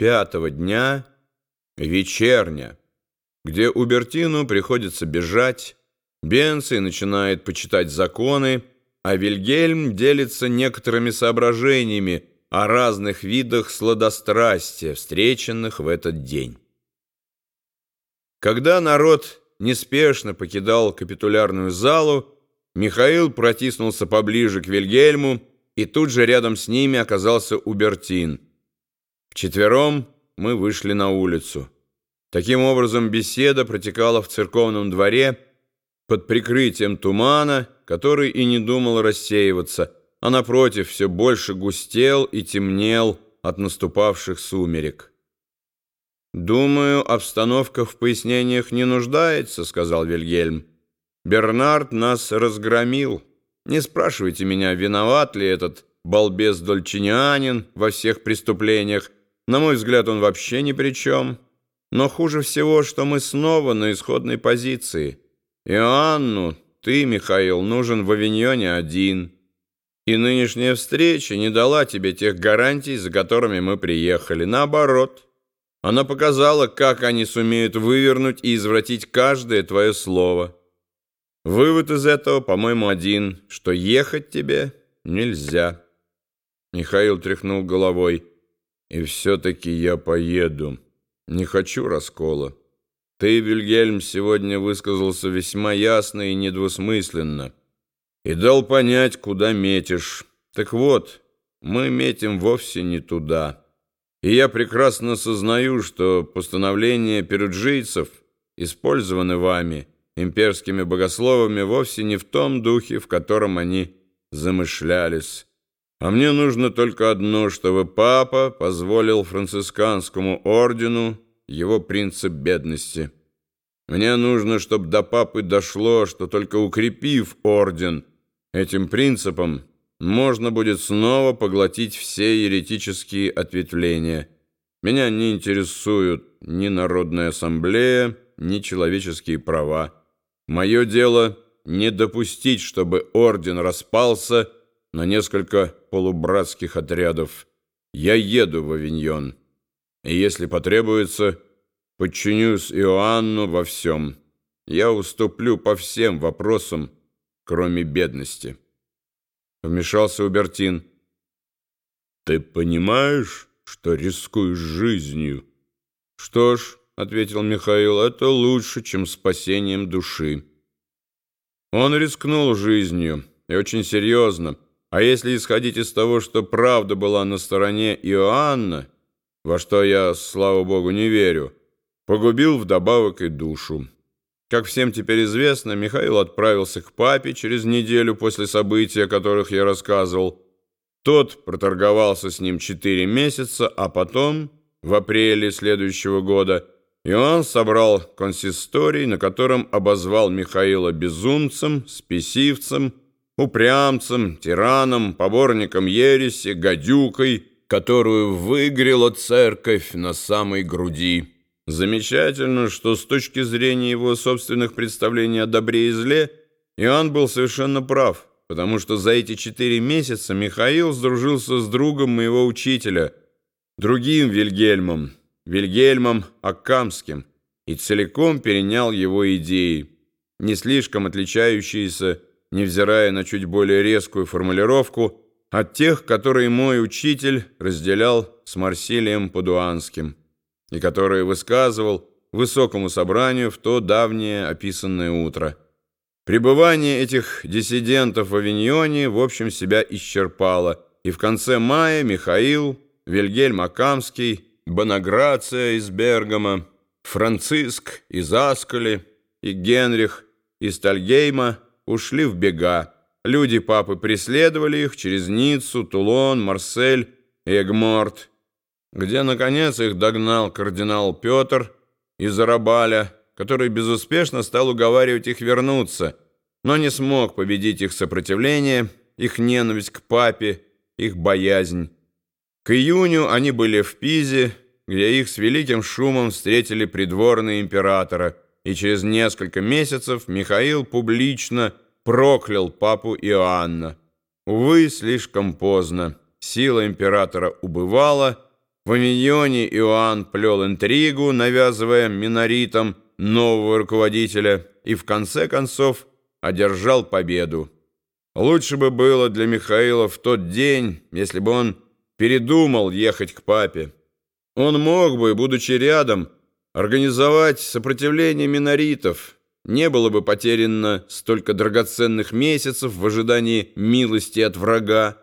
пятого дня вечерня, где Убертину приходится бежать, Бенций начинает почитать законы, а Вильгельм делится некоторыми соображениями о разных видах сладострастия, встреченных в этот день. Когда народ неспешно покидал капитулярную залу, Михаил протиснулся поближе к Вильгельму, и тут же рядом с ними оказался Убертин. Вчетвером мы вышли на улицу. Таким образом, беседа протекала в церковном дворе под прикрытием тумана, который и не думал рассеиваться, а напротив все больше густел и темнел от наступавших сумерек. «Думаю, обстановка в пояснениях не нуждается», — сказал Вильгельм. «Бернард нас разгромил. Не спрашивайте меня, виноват ли этот балбес-дольчинянин во всех преступлениях. На мой взгляд, он вообще ни при чем. Но хуже всего, что мы снова на исходной позиции. Иоанну, ты, Михаил, нужен в Авиньоне один». И нынешняя встреча не дала тебе тех гарантий, за которыми мы приехали. Наоборот, она показала, как они сумеют вывернуть и извратить каждое твое слово. Вывод из этого, по-моему, один, что ехать тебе нельзя. Михаил тряхнул головой. И все-таки я поеду. Не хочу раскола. Ты, Вильгельм, сегодня высказался весьма ясно и недвусмысленно и дал понять, куда метишь. Так вот, мы метим вовсе не туда. И я прекрасно сознаю, что постановления перуджийцев использованы вами, имперскими богословами, вовсе не в том духе, в котором они замышлялись. А мне нужно только одно, чтобы папа позволил францисканскому ордену его принцип бедности. Мне нужно, чтобы до папы дошло, что только укрепив орден – Этим принципом можно будет снова поглотить все еретические ответвления. Меня не интересуют ни Народная ассамблея, ни человеческие права. Мое дело не допустить, чтобы орден распался на несколько полубратских отрядов. Я еду в Авиньон, и если потребуется, подчинюсь Иоанну во всем. Я уступлю по всем вопросам, кроме бедности. Вмешался Убертин. «Ты понимаешь, что рискуешь жизнью?» «Что ж», — ответил Михаил, — «это лучше, чем спасением души». Он рискнул жизнью, и очень серьезно. А если исходить из того, что правда была на стороне Иоанна, во что я, слава богу, не верю, погубил вдобавок и душу. Как всем теперь известно, Михаил отправился к папе через неделю после событий, о которых я рассказывал. Тот проторговался с ним четыре месяца, а потом, в апреле следующего года, Иоанн собрал консисторий, на котором обозвал Михаила безумцем, спесивцем, упрямцем, тираном, поборником ереси, гадюкой, которую выгрела церковь на самой груди. Замечательно, что с точки зрения его собственных представлений о добре и зле, Иоанн был совершенно прав, потому что за эти четыре месяца Михаил сдружился с другом моего учителя, другим Вильгельмом, Вильгельмом Аккамским, и целиком перенял его идеи, не слишком отличающиеся, невзирая на чуть более резкую формулировку, от тех, которые мой учитель разделял с Марсилием Падуанским и который высказывал высокому собранию в то давнее описанное утро. Пребывание этих диссидентов в Авиньоне в общем себя исчерпало, и в конце мая Михаил, Вильгельм Акамский, Бонаграция из Бергама, Франциск из Аскали и Генрих из Тальгейма ушли в бега. Люди папы преследовали их через Ниццу, Тулон, Марсель и Эгморт, где, наконец, их догнал кардинал Петр из Арабаля, который безуспешно стал уговаривать их вернуться, но не смог победить их сопротивление, их ненависть к папе, их боязнь. К июню они были в Пизе, где их с великим шумом встретили придворные императора, и через несколько месяцев Михаил публично проклял папу Иоанна. Увы, слишком поздно. Сила императора убывала, в Авиньоне Иоанн плел интригу, навязывая миноритам нового руководителя, и в конце концов одержал победу. Лучше бы было для Михаила в тот день, если бы он передумал ехать к папе. Он мог бы, будучи рядом, организовать сопротивление миноритов. Не было бы потеряно столько драгоценных месяцев в ожидании милости от врага.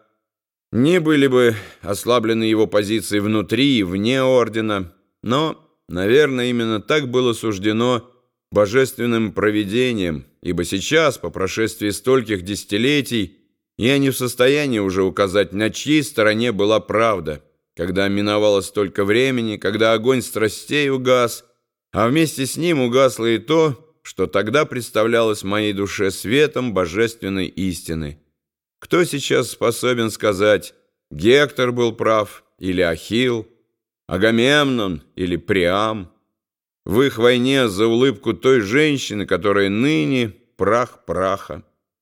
Не были бы ослаблены его позиции внутри и вне ордена. Но, наверное, именно так было суждено божественным провидением, ибо сейчас, по прошествии стольких десятилетий, я не в состоянии уже указать, на чьей стороне была правда, когда миновало столько времени, когда огонь страстей угас, а вместе с ним угасло и то, что тогда представлялось моей душе светом божественной истины. Кто сейчас способен сказать, Гектор был прав или Ахилл, Агамемнон или Приам? В их войне за улыбку той женщины, которая ныне прах праха.